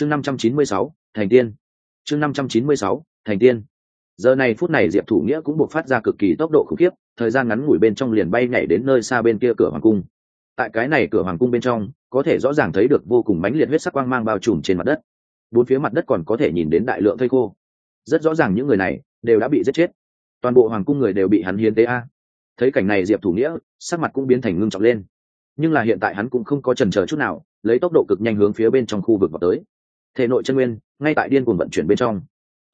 chương năm trăm chín mươi sáu, thành tiên. Chương năm trăm chín mươi sáu, thành tiên. Giờ này phút này diệp thủ nghĩa cũng buộc phát ra cực kỳ tốc độ khủng khiếp, thời gian ngắn ngủi bên trong liền bay nhảy đến nơi xa bên kia cửa hoàng cung. Tại cái này cửa hoàng cung bên trong, có thể rõ ràng thấy được vô cùng mãnh liệt huyết sắc quang mang bao trùm trên mặt đất. Bốn phía mặt đất còn có thể nhìn đến đại lượng thây khô. Rất rõ ràng những người này đều đã bị giết chết. Toàn bộ hoàng cung người đều bị hắn hiến tế a. Thấy cảnh này diệp thủ nghĩa, sắc mặt cũng biến thành ngưng trọng lên. Nhưng là hiện tại hắn cũng không có trần chờ chút nào, lấy tốc độ cực nhanh hướng phía bên trong khu vực vào tới thể nội chân nguyên, ngay tại điên cuồng vận chuyển bên trong.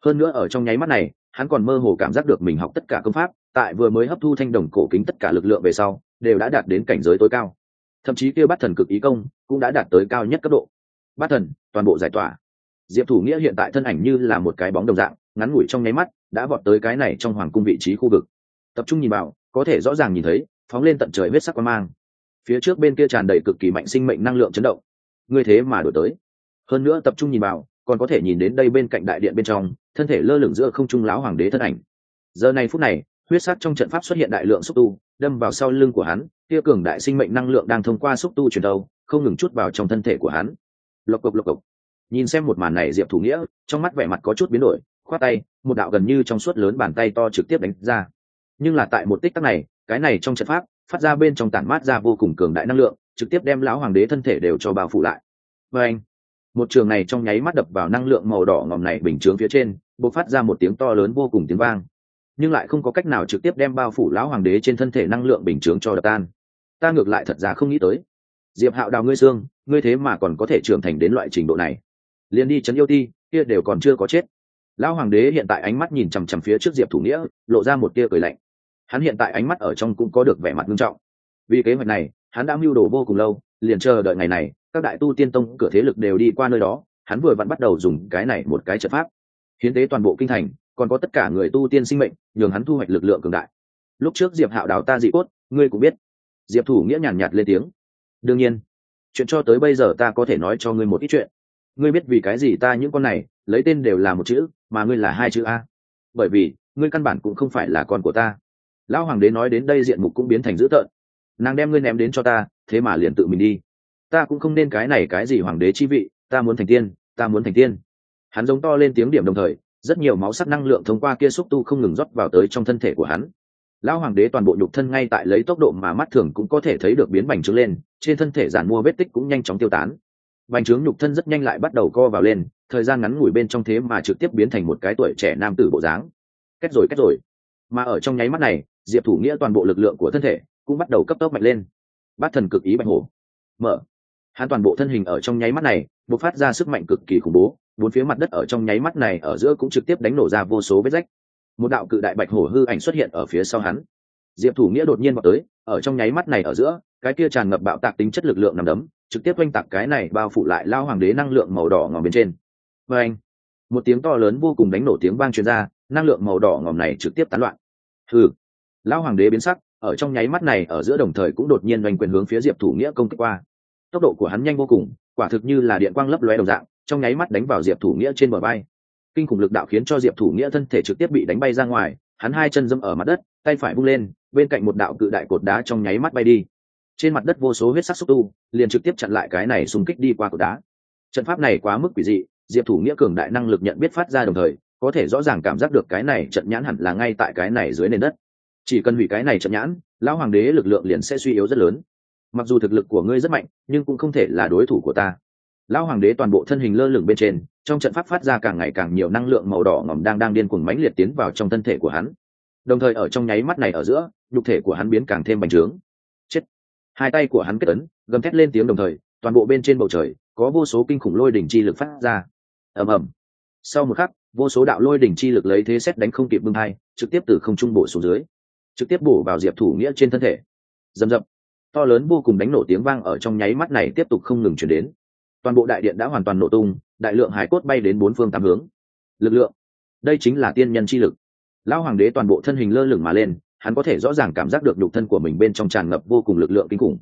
Hơn nữa ở trong nháy mắt này, hắn còn mơ hồ cảm giác được mình học tất cả công pháp, tại vừa mới hấp thu thanh đồng cổ kính tất cả lực lượng về sau, đều đã đạt đến cảnh giới tối cao. Thậm chí kêu bát thần cực ý công cũng đã đạt tới cao nhất cấp độ. Bát thần, toàn bộ giải tỏa. Diệp thủ nghĩa hiện tại thân ảnh như là một cái bóng đồng dạng, ngắn ngủi trong nháy mắt, đã vọt tới cái này trong hoàng cung vị trí khu vực. Tập trung nhìn vào, có thể rõ ràng nhìn thấy, phóng lên tận trời huyết sắc quan mang. Phía trước bên kia tràn đầy cực kỳ mạnh sinh mệnh năng lượng chấn động. Ngươi thế mà đổi tới hơn nữa tập trung nhìn vào, còn có thể nhìn đến đây bên cạnh đại điện bên trong, thân thể lơ lửng giữa không trung lão hoàng đế thân ảnh. Giờ này phút này, huyết sắc trong trận pháp xuất hiện đại lượng xúc tu, đâm vào sau lưng của hắn tia cường đại sinh mệnh năng lượng đang thông qua xúc tu truyền đầu không ngừng chút vào trong thân thể của hắn. Lộc cộc lộc cộc. Nhìn xem một màn này diệp thủ nghĩa, trong mắt vẻ mặt có chút biến đổi, khoát tay, một đạo gần như trong suốt lớn bàn tay to trực tiếp đánh ra. Nhưng là tại một tích tắc này, cái này trong trận pháp, phát ra bên trong tản mát ra vô cùng cường đại năng lượng, trực tiếp đem lão hoàng đế thân thể đều cho bao phủ lại. Và anh một trường này trong nháy mắt đập vào năng lượng màu đỏ ngòm này bình chướng phía trên, bộc phát ra một tiếng to lớn vô cùng tiếng vang. Nhưng lại không có cách nào trực tiếp đem bao phủ lão hoàng đế trên thân thể năng lượng bình chướng cho đập tan. Ta ngược lại thật ra không nghĩ tới. Diệp hạo đào ngươi xương, ngươi thế mà còn có thể trưởng thành đến loại trình độ này. Liền đi chấn yêu ti, kia đều còn chưa có chết. Lão hoàng đế hiện tại ánh mắt nhìn chằm chằm phía trước diệp thủ nghĩa, lộ ra một tia cười lạnh. Hắn hiện tại ánh mắt ở trong cũng có được vẻ mặt nghiêm trọng. Vì kế hoạch này, hắn đã mưu đồ vô cùng lâu, liền chờ đợi ngày này các đại tu tiên tông cửa thế lực đều đi qua nơi đó hắn vừa vặn bắt đầu dùng cái này một cái trận pháp. Hiến tế toàn bộ kinh thành còn có tất cả người tu tiên sinh mệnh nhường hắn thu hoạch lực lượng cường đại. Lúc trước diệp hạo đào ta dị cốt ngươi cũng biết. Diệp thủ nghĩa nhàn nhạt, nhạt lên tiếng. Đương nhiên chuyện cho tới bây giờ ta có thể nói cho ngươi một ít chuyện. Ngươi biết vì cái gì ta những con này lấy tên đều là một chữ mà ngươi là hai chữ a. Bởi vì ngươi căn bản cũng không phải là con của ta. Lão hoàng đế nói đến đây diện mục cũng biến thành dữ tợn. Nàng đem ngươi ném đến cho ta thế mà liền tự mình đi ta cũng không nên cái này cái gì hoàng đế chi vị, ta muốn thành tiên, ta muốn thành tiên. Hắn giống to lên tiếng điểm đồng thời, rất nhiều máu sắc năng lượng thông qua kia xúc tu không ngừng rót vào tới trong thân thể của hắn. Lão hoàng đế toàn bộ nhục thân ngay tại lấy tốc độ mà mắt thường cũng có thể thấy được biến bành trướng lên, trên thân thể giản mua vết tích cũng nhanh chóng tiêu tán. Bành trướng nhục thân rất nhanh lại bắt đầu co vào lên, thời gian ngắn ngủi bên trong thế mà trực tiếp biến thành một cái tuổi trẻ nam tử bộ dáng. Kết rồi kết rồi. Mà ở trong nháy mắt này, diệp thủ nghĩa toàn bộ lực lượng của thân thể cũng bắt đầu cấp tốc mạnh lên. Bát thần cực ý bạch hổ. Mở hắn toàn bộ thân hình ở trong nháy mắt này, bộc phát ra sức mạnh cực kỳ khủng bố, bốn phía mặt đất ở trong nháy mắt này ở giữa cũng trực tiếp đánh nổ ra vô số vết rách. Một đạo cự đại bạch hổ hư ảnh xuất hiện ở phía sau hắn. Diệp thủ nghĩa đột nhiên vào tới, ở trong nháy mắt này ở giữa, cái kia tràn ngập bạo tạc tính chất lực lượng nằm đấm, trực tiếp oanh tạc cái này bao phủ lại lao hoàng đế năng lượng màu đỏ ngòm bên trên. Và anh một tiếng to lớn vô cùng đánh nổ tiếng vang truyền ra, năng lượng màu đỏ ngòm này trực tiếp tán loạn. Thử lao hoàng đế biến sắc, ở trong nháy mắt này ở giữa đồng thời cũng đột nhiên oanh quyền hướng phía diệp thủ nghĩa công kích qua tốc độ của hắn nhanh vô cùng, quả thực như là điện quang lấp lóe đồng dạng, trong nháy mắt đánh vào diệp thủ nghĩa trên bờ bay kinh khủng lực đạo khiến cho diệp thủ nghĩa thân thể trực tiếp bị đánh bay ra ngoài, hắn hai chân dâm ở mặt đất, tay phải bung lên, bên cạnh một đạo cự đại cột đá trong nháy mắt bay đi. Trên mặt đất vô số huyết sắc xúc tu, liền trực tiếp chặn lại cái này xung kích đi qua cột đá. Trận pháp này quá mức quỷ dị, diệp thủ nghĩa cường đại năng lực nhận biết phát ra đồng thời, có thể rõ ràng cảm giác được cái này trận nhãn hẳn là ngay tại cái này dưới nền đất. Chỉ cần hủy cái này trận nhãn, lão hoàng đế lực lượng liền sẽ suy yếu rất lớn mặc dù thực lực của ngươi rất mạnh, nhưng cũng không thể là đối thủ của ta. Lão hoàng đế toàn bộ thân hình lơ lửng bên trên, trong trận pháp phát ra càng ngày càng nhiều năng lượng màu đỏ ngỏm đang đang điên cuồng mãnh liệt tiến vào trong thân thể của hắn. Đồng thời ở trong nháy mắt này ở giữa, nhục thể của hắn biến càng thêm bành trướng. Chết. Hai tay của hắn kết ấn, gầm thét lên tiếng đồng thời, toàn bộ bên trên bầu trời, có vô số kinh khủng lôi đỉnh chi lực phát ra. Ầm ầm. Sau một khắc, vô số đạo lôi đỉnh chi lực lấy thế xét đánh không kịp bưng hai trực tiếp từ không trung bổ xuống dưới. Trực tiếp bổ vào diệp thủ nghĩa trên thân thể. Dầm dập to lớn vô cùng đánh nổ tiếng vang ở trong nháy mắt này tiếp tục không ngừng chuyển đến. Toàn bộ đại điện đã hoàn toàn nổ tung, đại lượng hải cốt bay đến bốn phương tám hướng. Lực lượng. Đây chính là tiên nhân chi lực. Lão hoàng đế toàn bộ thân hình lơ lửng mà lên, hắn có thể rõ ràng cảm giác được nhục thân của mình bên trong tràn ngập vô cùng lực lượng kinh khủng.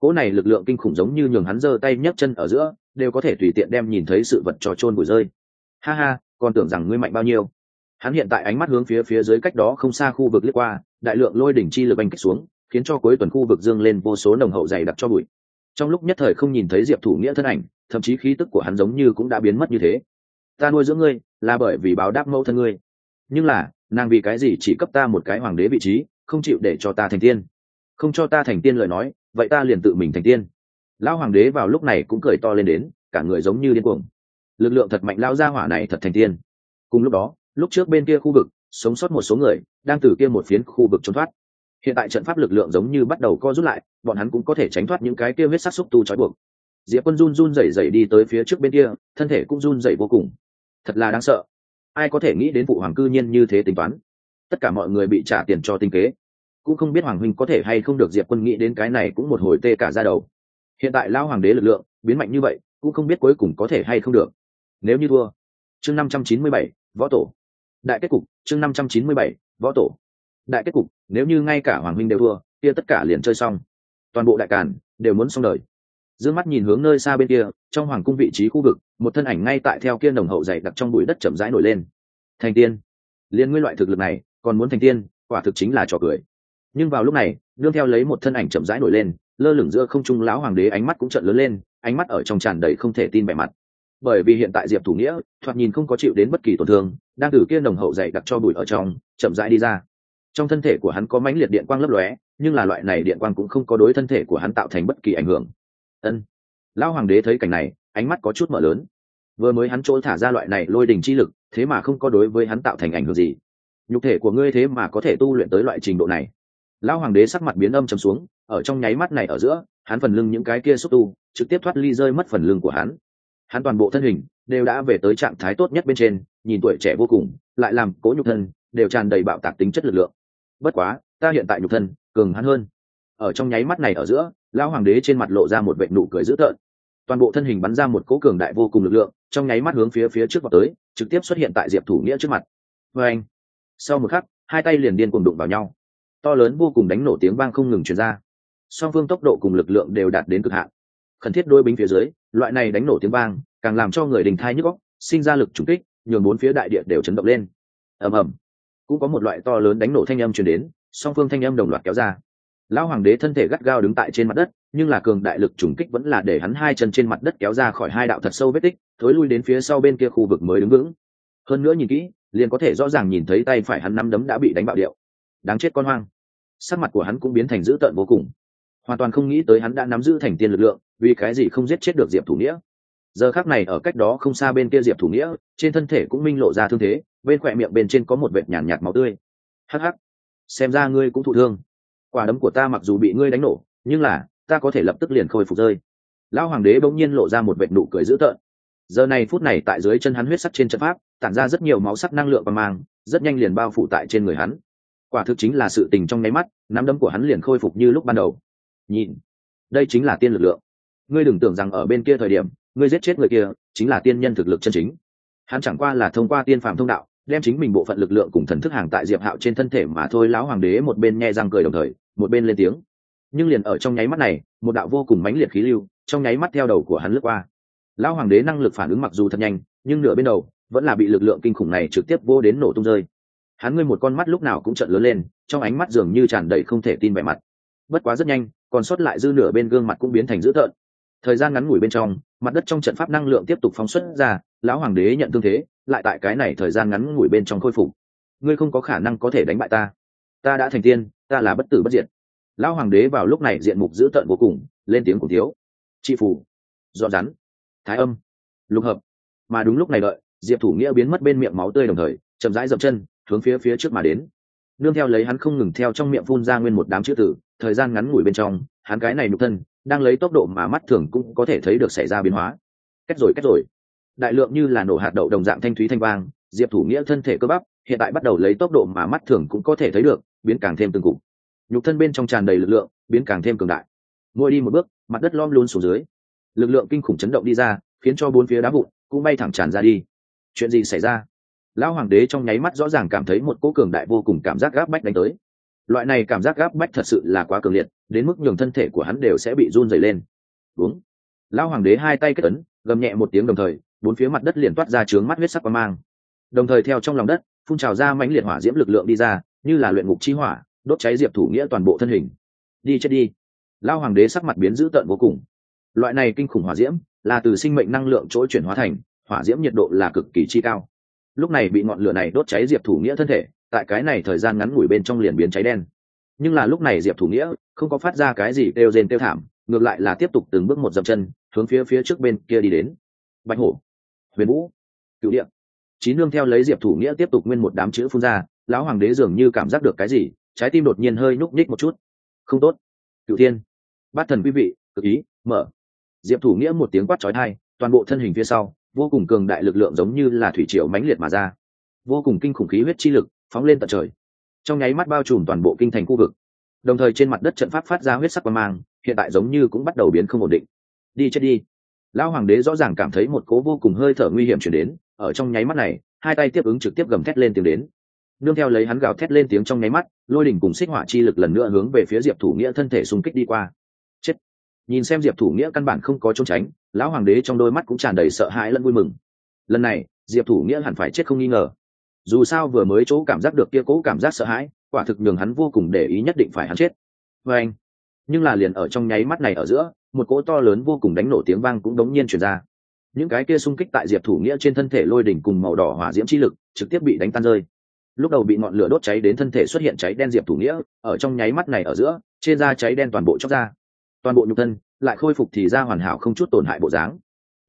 Cỗ này lực lượng kinh khủng giống như nhường hắn giơ tay nhấc chân ở giữa, đều có thể tùy tiện đem nhìn thấy sự vật trò trôn bụi rơi. Ha ha, còn tưởng rằng ngươi mạnh bao nhiêu. Hắn hiện tại ánh mắt hướng phía phía dưới cách đó không xa khu vực liếc qua, đại lượng lôi đỉnh chi lực anh kích xuống khiến cho cuối tuần khu vực dương lên vô số nồng hậu dày đặc cho bụi. Trong lúc nhất thời không nhìn thấy diệp thủ nghĩa thân ảnh, thậm chí khí tức của hắn giống như cũng đã biến mất như thế. Ta nuôi dưỡng ngươi là bởi vì báo đáp mẫu thân ngươi. Nhưng là, nàng vì cái gì chỉ cấp ta một cái hoàng đế vị trí, không chịu để cho ta thành tiên? Không cho ta thành tiên lời nói, vậy ta liền tự mình thành tiên. Lão hoàng đế vào lúc này cũng cười to lên đến, cả người giống như điên cuồng. Lực lượng thật mạnh lao ra hỏa này thật thành tiên. Cùng lúc đó, lúc trước bên kia khu vực, sống sót một số người, đang từ kia một phiến khu vực trốn thoát hiện tại trận pháp lực lượng giống như bắt đầu co rút lại, bọn hắn cũng có thể tránh thoát những cái kia huyết sắc xúc tu trói buộc. Diệp quân run run rẩy rẩy đi tới phía trước bên kia, thân thể cũng run rẩy vô cùng. Thật là đáng sợ. Ai có thể nghĩ đến phụ hoàng cư nhiên như thế tính toán? Tất cả mọi người bị trả tiền cho tinh kế. Cũng không biết hoàng huynh có thể hay không được diệp quân nghĩ đến cái này cũng một hồi tê cả ra đầu. Hiện tại lao hoàng đế lực lượng biến mạnh như vậy, cũng không biết cuối cùng có thể hay không được. Nếu như thua, chương năm trăm chín mươi bảy, võ tổ. Đại kết cục, chương năm trăm chín mươi bảy, võ tổ đại kết cục, nếu như ngay cả hoàng huynh đều thua, kia tất cả liền chơi xong. Toàn bộ đại càn đều muốn xong đời. D mắt nhìn hướng nơi xa bên kia, trong hoàng cung vị trí khu vực, một thân ảnh ngay tại theo kia nồng hậu dày đặc trong bụi đất chậm rãi nổi lên. Thành tiên. Liên nguyên loại thực lực này, còn muốn thành tiên, quả thực chính là trò cười. Nhưng vào lúc này, đương theo lấy một thân ảnh chậm rãi nổi lên, lơ lửng giữa không trung lão hoàng đế ánh mắt cũng trận lớn lên, ánh mắt ở trong tràn đầy không thể tin vẻ mặt. Bởi vì hiện tại diệp thủ nghĩa, thoạt nhìn không có chịu đến bất kỳ tổn thương, đang từ kia nồng hậu dày đặc cho bụi ở trong, chậm rãi đi ra trong thân thể của hắn có mãnh liệt điện quang lấp lóe, nhưng là loại này điện quang cũng không có đối thân thể của hắn tạo thành bất kỳ ảnh hưởng. Ân. Lão hoàng đế thấy cảnh này, ánh mắt có chút mở lớn. Vừa mới hắn chỗ thả ra loại này lôi đình chi lực, thế mà không có đối với hắn tạo thành ảnh hưởng gì. Nhục thể của ngươi thế mà có thể tu luyện tới loại trình độ này. Lão hoàng đế sắc mặt biến âm trầm xuống, ở trong nháy mắt này ở giữa, hắn phần lưng những cái kia xúc tu, trực tiếp thoát ly rơi mất phần lưng của hắn. Hắn toàn bộ thân hình đều đã về tới trạng thái tốt nhất bên trên, nhìn tuổi trẻ vô cùng, lại làm cố nhục thân đều tràn đầy bạo tạc tính chất lực lượng. Bất quá, ta hiện tại nhục thân, cường hắn hơn. Ở trong nháy mắt này ở giữa, lão hoàng đế trên mặt lộ ra một vệ nụ cười dữ tợn. Toàn bộ thân hình bắn ra một cố cường đại vô cùng lực lượng, trong nháy mắt hướng phía phía trước vào tới, trực tiếp xuất hiện tại diệp thủ nghĩa trước mặt. Vê anh, sau một khắc, hai tay liền điên cùng đụng vào nhau. To lớn vô cùng đánh nổ tiếng vang không ngừng truyền ra. Song phương tốc độ cùng lực lượng đều đạt đến cực hạn. Khẩn thiết đôi bính phía dưới, loại này đánh nổ tiếng vang, càng làm cho người đình thai nhức góc sinh ra lực trùng kích, nhường bốn phía đại địa đều chấn động lên. Ầm ầm cũng có một loại to lớn đánh nổ thanh âm truyền đến, song phương thanh âm đồng loạt kéo ra. Lão hoàng đế thân thể gắt gao đứng tại trên mặt đất, nhưng là cường đại lực trùng kích vẫn là để hắn hai chân trên mặt đất kéo ra khỏi hai đạo thật sâu vết tích, thối lui đến phía sau bên kia khu vực mới đứng vững. Hơn nữa nhìn kỹ, liền có thể rõ ràng nhìn thấy tay phải hắn nắm đấm đã bị đánh bạo điệu. Đáng chết con hoang. Sắc mặt của hắn cũng biến thành dữ tợn vô cùng. Hoàn toàn không nghĩ tới hắn đã nắm giữ thành tiên lực lượng, vì cái gì không giết chết được diệp thủ nghĩa. Giờ khác này ở cách đó không xa bên kia diệp thủ nghĩa, trên thân thể cũng minh lộ ra thương thế bên khỏe miệng bên trên có một vệt nhàn nhạt, nhạt máu tươi. Hắc hắc. Xem ra ngươi cũng thụ thương. Quả đấm của ta mặc dù bị ngươi đánh nổ nhưng là ta có thể lập tức liền khôi phục rơi. Lão hoàng đế bỗng nhiên lộ ra một vệt nụ cười dữ tợn. Giờ này phút này tại dưới chân hắn huyết sắc trên trận pháp tản ra rất nhiều máu sắc năng lượng và mang rất nhanh liền bao phủ tại trên người hắn. Quả thực chính là sự tình trong nháy mắt nắm đấm của hắn liền khôi phục như lúc ban đầu. Nhìn đây chính là tiên lực lượng. Ngươi đừng tưởng rằng ở bên kia thời điểm ngươi giết chết người kia chính là tiên nhân thực lực chân chính hắn chẳng qua là thông qua tiên phàm thông đạo, đem chính mình bộ phận lực lượng cùng thần thức hàng tại diệp hạo trên thân thể mà thôi, lão hoàng đế một bên nghe răng cười đồng thời, một bên lên tiếng. Nhưng liền ở trong nháy mắt này, một đạo vô cùng mãnh liệt khí lưu trong nháy mắt theo đầu của hắn lướt qua. Lão hoàng đế năng lực phản ứng mặc dù thật nhanh, nhưng nửa bên đầu vẫn là bị lực lượng kinh khủng này trực tiếp vô đến nổ tung rơi. Hắn ngươi một con mắt lúc nào cũng trợn lớn lên, trong ánh mắt dường như tràn đầy không thể tin vẻ mặt. Bất quá rất nhanh, còn sót lại dư nửa bên gương mặt cũng biến thành dữ tợn. Thời gian ngắn ngủi bên trong, mặt đất trong trận pháp năng lượng tiếp tục phóng xuất ra lão hoàng đế nhận thương thế, lại tại cái này thời gian ngắn ngủi bên trong khôi phục. Ngươi không có khả năng có thể đánh bại ta. Ta đã thành tiên, ta là bất tử bất diệt. Lão hoàng đế vào lúc này diện mục dữ tợn vô cùng, lên tiếng cùng thiếu. Chị phủ dọn rắn. Thái âm. Lục hợp. Mà đúng lúc này đợi, diệp thủ nghĩa biến mất bên miệng máu tươi đồng thời, chậm rãi dậm chân, hướng phía phía trước mà đến. Nương theo lấy hắn không ngừng theo trong miệng phun ra nguyên một đám chữ tử thời gian ngắn ngủi bên trong, hắn cái này nụ thân, đang lấy tốc độ mà mắt thường cũng có thể thấy được xảy ra biến hóa. Cách rồi cách rồi đại lượng như là nổ hạt đậu đồng dạng thanh thúy thanh vang, diệp thủ nghĩa thân thể cơ bắp, hiện tại bắt đầu lấy tốc độ mà mắt thường cũng có thể thấy được, biến càng thêm từng cục nhục thân bên trong tràn đầy lực lượng, biến càng thêm cường đại. Ngồi đi một bước, mặt đất lom luôn xuống dưới. Lực lượng kinh khủng chấn động đi ra, khiến cho bốn phía đá vụn cũng bay thẳng tràn ra đi. Chuyện gì xảy ra? Lão hoàng đế trong nháy mắt rõ ràng cảm thấy một cỗ cường đại vô cùng cảm giác gáp bách đánh tới. Loại này cảm giác gáp bách thật sự là quá cường liệt, đến mức nhường thân thể của hắn đều sẽ bị run dày lên. Đúng. Lão hoàng đế hai tay kết ấn, gầm nhẹ một tiếng đồng thời bốn phía mặt đất liền toát ra trướng mắt huyết sắc quang mang. Đồng thời theo trong lòng đất, phun trào ra mãnh liệt hỏa diễm lực lượng đi ra, như là luyện ngục chi hỏa, đốt cháy diệp thủ nghĩa toàn bộ thân hình. Đi chết đi. Lao hoàng đế sắc mặt biến dữ tợn vô cùng. Loại này kinh khủng hỏa diễm là từ sinh mệnh năng lượng chỗ chuyển hóa thành, hỏa diễm nhiệt độ là cực kỳ chi cao. Lúc này bị ngọn lửa này đốt cháy diệp thủ nghĩa thân thể, tại cái này thời gian ngắn ngủi bên trong liền biến cháy đen. Nhưng là lúc này diệp thủ nghĩa không có phát ra cái gì kêu rên kêu thảm, ngược lại là tiếp tục từng bước một dậm chân, hướng phía phía trước bên kia đi đến. Bạch hổ huyền vũ. Cựu điện chín nương theo lấy diệp thủ nghĩa tiếp tục nguyên một đám chữ phun ra, lão hoàng đế dường như cảm giác được cái gì, trái tim đột nhiên hơi nhúc nhích một chút. Không tốt. Cựu thiên. Bát thần quý vị, cực ý, mở. Diệp thủ nghĩa một tiếng quát trói thai toàn bộ thân hình phía sau, vô cùng cường đại lực lượng giống như là thủy triều mãnh liệt mà ra. Vô cùng kinh khủng khí huyết chi lực phóng lên tận trời. Trong nháy mắt bao trùm toàn bộ kinh thành khu vực. Đồng thời trên mặt đất trận pháp phát ra huyết sắc và mang, hiện tại giống như cũng bắt đầu biến không ổn định. Đi chết đi lão hoàng đế rõ ràng cảm thấy một cố vô cùng hơi thở nguy hiểm chuyển đến, ở trong nháy mắt này, hai tay tiếp ứng trực tiếp gầm thét lên tiếng đến. Nương theo lấy hắn gào thét lên tiếng trong nháy mắt, lôi đỉnh cùng xích hỏa chi lực lần nữa hướng về phía diệp thủ nghĩa thân thể xung kích đi qua. Chết! Nhìn xem diệp thủ nghĩa căn bản không có trốn tránh, lão hoàng đế trong đôi mắt cũng tràn đầy sợ hãi lẫn vui mừng. Lần này, diệp thủ nghĩa hẳn phải chết không nghi ngờ. Dù sao vừa mới chỗ cảm giác được kia cố cảm giác sợ hãi, quả thực nhường hắn vô cùng để ý nhất định phải hắn chết. Vê anh, nhưng là liền ở trong nháy mắt này ở giữa một cỗ to lớn vô cùng đánh nổ tiếng vang cũng đống nhiên chuyển ra. Những cái kia xung kích tại diệp thủ nghĩa trên thân thể lôi đỉnh cùng màu đỏ hỏa diễm chi lực trực tiếp bị đánh tan rơi. Lúc đầu bị ngọn lửa đốt cháy đến thân thể xuất hiện cháy đen diệp thủ nghĩa, ở trong nháy mắt này ở giữa, trên da cháy đen toàn bộ chóc ra. Toàn bộ nhục thân lại khôi phục thì ra hoàn hảo không chút tổn hại bộ dáng.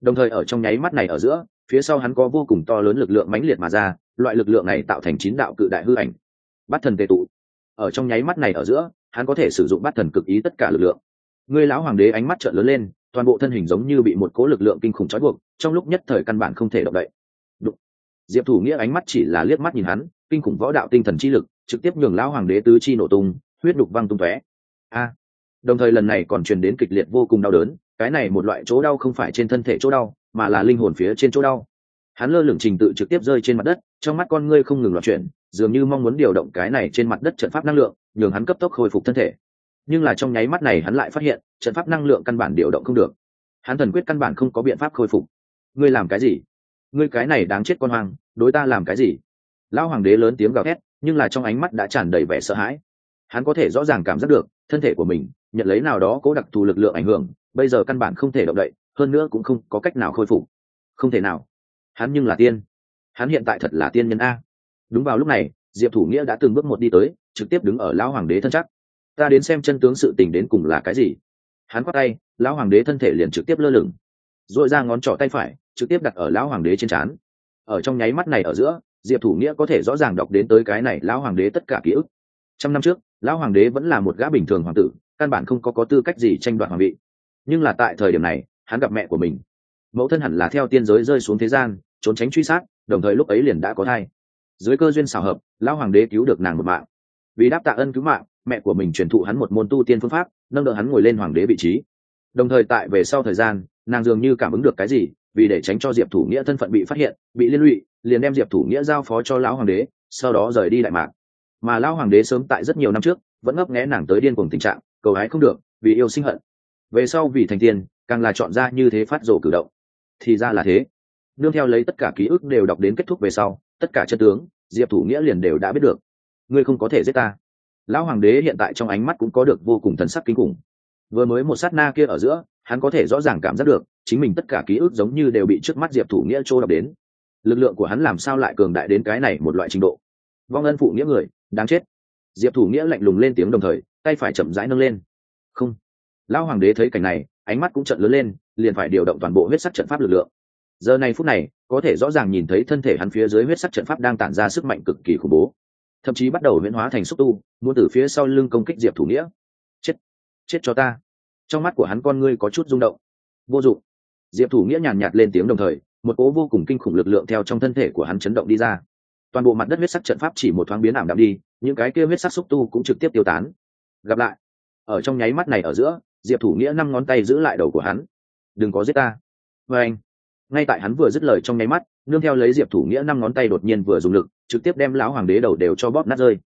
Đồng thời ở trong nháy mắt này ở giữa, phía sau hắn có vô cùng to lớn lực lượng mãnh liệt mà ra, loại lực lượng này tạo thành chín đạo cự đại hư ảnh. Bắt thần tề tụ. Ở trong nháy mắt này ở giữa, hắn có thể sử dụng bắt thần cực ý tất cả lực lượng người lão hoàng đế ánh mắt trợn lớn lên, toàn bộ thân hình giống như bị một cố lực lượng kinh khủng trói buộc, trong lúc nhất thời căn bản không thể động đậy. Đụng. diệp thủ nghĩa ánh mắt chỉ là liếc mắt nhìn hắn, kinh khủng võ đạo tinh thần chi lực, trực tiếp nhường lão hoàng đế tứ chi nổ tung, huyết đục văng tung tóe. A. Đồng thời lần này còn truyền đến kịch liệt vô cùng đau đớn, cái này một loại chỗ đau không phải trên thân thể chỗ đau, mà là linh hồn phía trên chỗ đau. Hắn lơ lửng trình tự trực tiếp rơi trên mặt đất, trong mắt con ngươi không ngừng loạt chuyển, dường như mong muốn điều động cái này trên mặt đất trận pháp năng lượng, nhường hắn cấp tốc khôi phục thân thể nhưng là trong nháy mắt này hắn lại phát hiện, trận pháp năng lượng căn bản điều động không được. Hắn thần quyết căn bản không có biện pháp khôi phục. Ngươi làm cái gì? Ngươi cái này đáng chết con hoang, đối ta làm cái gì? Lão hoàng đế lớn tiếng gào thét, nhưng là trong ánh mắt đã tràn đầy vẻ sợ hãi. Hắn có thể rõ ràng cảm giác được, thân thể của mình, nhận lấy nào đó cố đặc thù lực lượng ảnh hưởng, bây giờ căn bản không thể động đậy, hơn nữa cũng không có cách nào khôi phục. Không thể nào. Hắn nhưng là tiên. Hắn hiện tại thật là tiên nhân a. Đúng vào lúc này, diệp thủ nghĩa đã từng bước một đi tới, trực tiếp đứng ở lão hoàng đế thân chắc ta đến xem chân tướng sự tình đến cùng là cái gì. Hắn khoác tay, lão hoàng đế thân thể liền trực tiếp lơ lửng. R ồ i ra ngón trỏ tay phải, trực tiếp đặt ở lão hoàng đế trên trán. Ở trong nháy mắt này ở giữa, diệp thủ nghĩa có thể rõ ràng đọc đến tới cái này lão hoàng đế tất cả ký ức. Trăm năm trước, lão hoàng đế vẫn là một gã bình thường hoàng tử, căn bản không có có tư cách gì tranh đoạt hoàng vị. Nhưng là tại thời điểm này, hắn gặp mẹ của mình. Mẫu thân hẳn là theo tiên giới rơi xuống thế gian, trốn tránh truy sát, đồng thời lúc ấy liền đã có thai. Dưới cơ duyên xảo hợp, lão hoàng đế cứu được nàng một mạng. Vì đáp tạ ân cứu mạng mẹ của mình truyền thụ hắn một môn tu tiên phương pháp, nâng đỡ hắn ngồi lên hoàng đế vị trí. Đồng thời tại về sau thời gian, nàng dường như cảm ứng được cái gì, vì để tránh cho diệp thủ nghĩa thân phận bị phát hiện, bị liên lụy, liền đem diệp thủ nghĩa giao phó cho lão hoàng đế, sau đó rời đi đại mạc. Mà lão hoàng đế sớm tại rất nhiều năm trước, vẫn ngấp nghé nàng tới điên cùng tình trạng, cầu hái không được, vì yêu sinh hận. Về sau vì thành tiên, càng là chọn ra như thế phát rổ cử động. Thì ra là thế. Nương theo lấy tất cả ký ức đều đọc đến kết thúc về sau, tất cả chân tướng, diệp thủ nghĩa liền đều đã biết được. Ngươi không có thể giết ta lão hoàng đế hiện tại trong ánh mắt cũng có được vô cùng thần sắc kinh khủng. Vừa mới một sát na kia ở giữa, hắn có thể rõ ràng cảm giác được, chính mình tất cả ký ức giống như đều bị trước mắt diệp thủ nghĩa trô đập đến. Lực lượng của hắn làm sao lại cường đại đến cái này một loại trình độ? Vong ân phụ nghĩa người, đáng chết. Diệp thủ nghĩa lạnh lùng lên tiếng đồng thời, tay phải chậm rãi nâng lên. Không. Lão hoàng đế thấy cảnh này, ánh mắt cũng trận lớn lên, liền phải điều động toàn bộ huyết sắc trận pháp lực lượng. Giờ này phút này, có thể rõ ràng nhìn thấy thân thể hắn phía dưới huyết sắc trận pháp đang tản ra sức mạnh cực kỳ khủng bố thậm chí bắt đầu huyễn hóa thành xúc tu, muốn từ phía sau lưng công kích diệp thủ nghĩa. Chết chết cho ta. Trong mắt của hắn con ngươi có chút rung động. Vô dụng. Diệp thủ nghĩa nhàn nhạt lên tiếng đồng thời, một cố vô cùng kinh khủng lực lượng theo trong thân thể của hắn chấn động đi ra. Toàn bộ mặt đất huyết sắc trận pháp chỉ một thoáng biến ảm đạm đi, những cái kia huyết sắc xúc tu cũng trực tiếp tiêu tán. Gặp lại. Ở trong nháy mắt này ở giữa, diệp thủ nghĩa năm ngón tay giữ lại đầu của hắn. Đừng có giết ta. Vê anh ngay tại hắn vừa dứt lời trong nháy mắt, nương theo lấy diệp thủ nghĩa năm ngón tay đột nhiên vừa dùng lực, trực tiếp đem lão hoàng đế đầu đều cho bóp nát rơi.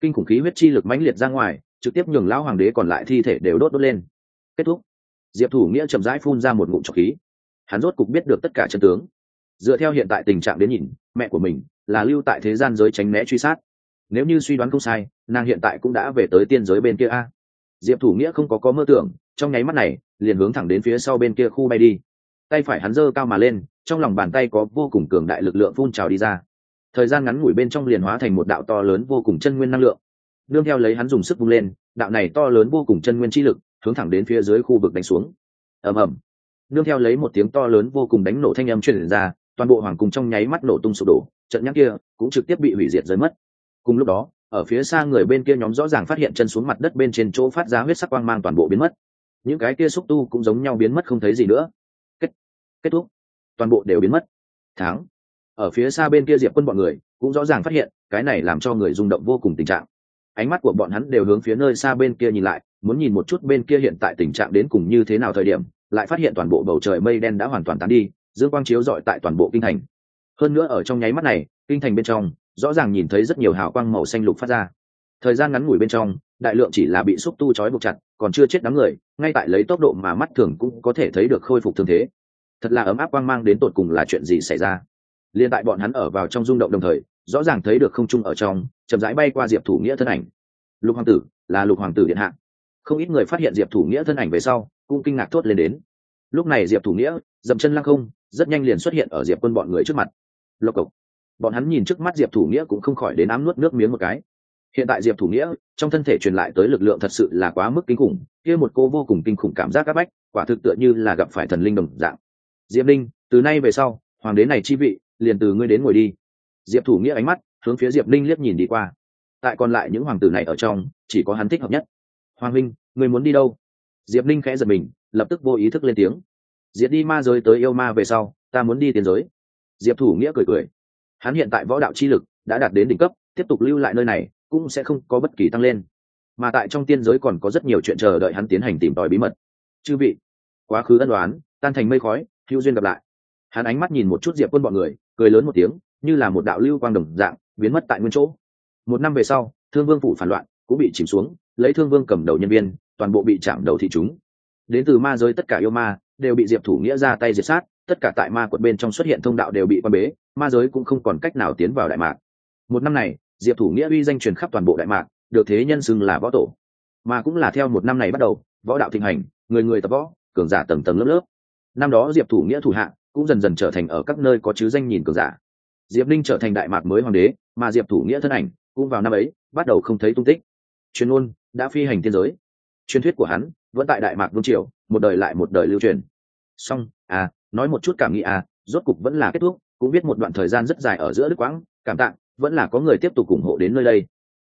Kinh khủng khí huyết chi lực mãnh liệt ra ngoài, trực tiếp nhường lão hoàng đế còn lại thi thể đều đốt đốt lên. Kết thúc. Diệp thủ nghĩa chậm rãi phun ra một ngụm trọc khí. Hắn rốt cục biết được tất cả chân tướng. Dựa theo hiện tại tình trạng đến nhìn, mẹ của mình là lưu tại thế gian giới tránh né truy sát. Nếu như suy đoán không sai, nàng hiện tại cũng đã về tới tiên giới bên kia a. Diệp thủ nghĩa không có có mơ tưởng, trong nháy mắt này, liền hướng thẳng đến phía sau bên kia khu bay đi tay phải hắn giơ cao mà lên, trong lòng bàn tay có vô cùng cường đại lực lượng phun trào đi ra. Thời gian ngắn ngủi bên trong liền hóa thành một đạo to lớn vô cùng chân nguyên năng lượng. Đương theo lấy hắn dùng sức vung lên, đạo này to lớn vô cùng chân nguyên chi lực, hướng thẳng đến phía dưới khu vực đánh xuống. Ầm ầm. Đương theo lấy một tiếng to lớn vô cùng đánh nổ thanh âm truyền ra, toàn bộ hoàng cung trong nháy mắt nổ tung sụp đổ, trận nhắc kia cũng trực tiếp bị hủy diệt rơi mất. Cùng lúc đó, ở phía xa người bên kia nhóm rõ ràng phát hiện chân xuống mặt đất bên trên chỗ phát ra huyết sắc quang mang toàn bộ biến mất. Những cái kia xúc tu cũng giống nhau biến mất không thấy gì nữa kết thúc. Toàn bộ đều biến mất. Tháng. Ở phía xa bên kia diệp quân bọn người cũng rõ ràng phát hiện, cái này làm cho người rung động vô cùng tình trạng. Ánh mắt của bọn hắn đều hướng phía nơi xa bên kia nhìn lại, muốn nhìn một chút bên kia hiện tại tình trạng đến cùng như thế nào thời điểm, lại phát hiện toàn bộ bầu trời mây đen đã hoàn toàn tán đi, dương quang chiếu rọi tại toàn bộ kinh thành. Hơn nữa ở trong nháy mắt này, kinh thành bên trong, rõ ràng nhìn thấy rất nhiều hào quang màu xanh lục phát ra. Thời gian ngắn ngủi bên trong, đại lượng chỉ là bị xúc tu trói buộc chặt, còn chưa chết đám người, ngay tại lấy tốc độ mà mắt thường cũng có thể thấy được khôi phục thương thế thật là ấm áp quang mang đến tột cùng là chuyện gì xảy ra. Liên tại bọn hắn ở vào trong rung động đồng thời, rõ ràng thấy được không trung ở trong, chậm rãi bay qua diệp thủ nghĩa thân ảnh. Lục hoàng tử, là lục hoàng tử điện hạ. Không ít người phát hiện diệp thủ nghĩa thân ảnh về sau, cũng kinh ngạc thốt lên đến. Lúc này diệp thủ nghĩa, dậm chân lăng không, rất nhanh liền xuất hiện ở diệp quân bọn người trước mặt. Lộc cộc. Bọn hắn nhìn trước mắt diệp thủ nghĩa cũng không khỏi đến ám nuốt nước miếng một cái. Hiện tại diệp thủ nghĩa, trong thân thể truyền lại tới lực lượng thật sự là quá mức kinh khủng, kia một cô vô cùng kinh khủng cảm giác áp bách, quả thực tựa như là gặp phải thần linh đồng dạng diệp linh từ nay về sau, hoàng đế này chi vị, liền từ ngươi đến ngồi đi. Diệp thủ nghĩa ánh mắt, hướng phía diệp linh liếc nhìn đi qua. Tại còn lại những hoàng tử này ở trong, chỉ có hắn thích hợp nhất. Hoàng huynh người muốn đi đâu? Diệp linh khẽ giật mình, lập tức vô ý thức lên tiếng. Diệt đi ma giới tới yêu ma về sau, ta muốn đi tiền giới. Diệp thủ nghĩa cười cười. Hắn hiện tại võ đạo chi lực đã đạt đến đỉnh cấp, tiếp tục lưu lại nơi này, cũng sẽ không có bất kỳ tăng lên. Mà tại trong tiên giới còn có rất nhiều chuyện chờ đợi hắn tiến hành tìm tòi bí mật. Chư vị, quá khứ ân đoán tan thành mây khói hữu duyên gặp lại. Hắn ánh mắt nhìn một chút diệp quân bọn người, cười lớn một tiếng, như là một đạo lưu quang đồng dạng, biến mất tại nguyên chỗ. Một năm về sau, thương vương phủ phản loạn, cũng bị chìm xuống, lấy thương vương cầm đầu nhân viên, toàn bộ bị chạm đầu thị chúng. Đến từ ma giới tất cả yêu ma, đều bị diệp thủ nghĩa ra tay diệt sát, tất cả tại ma quận bên trong xuất hiện thông đạo đều bị quan bế, ma giới cũng không còn cách nào tiến vào đại mạc. Một năm này, diệp thủ nghĩa uy danh truyền khắp toàn bộ đại mạc, được thế nhân xưng là võ tổ. Mà cũng là theo một năm này bắt đầu, võ đạo thịnh hành, người người tập võ, cường giả tầng tầng lớp lớp năm đó diệp thủ nghĩa thủ hạ cũng dần dần trở thành ở các nơi có chứ danh nhìn cường giả. Diệp Ninh trở thành đại mạc mới hoàng đế, mà diệp thủ nghĩa thân ảnh cũng vào năm ấy bắt đầu không thấy tung tích. Chuyên môn đã phi hành tiên giới. Truyền thuyết của hắn vẫn tại đại mạc vương triều, một đời lại một đời lưu truyền. Song à nói một chút cảm nghĩ à rốt cục vẫn là kết thúc, cũng biết một đoạn thời gian rất dài ở giữa đức quãng, cảm tạng vẫn là có người tiếp tục ủng hộ đến nơi đây.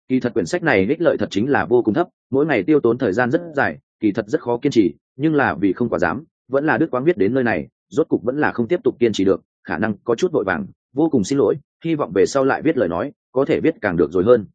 Kỳ thật quyển sách này ích lợi thật chính là vô cùng thấp, mỗi ngày tiêu tốn thời gian rất dài, kỳ thật rất khó kiên trì, nhưng là vì không quá dám vẫn là đức quang viết đến nơi này, rốt cục vẫn là không tiếp tục kiên trì được, khả năng có chút vội vàng, vô cùng xin lỗi, hy vọng về sau lại viết lời nói, có thể viết càng được rồi hơn.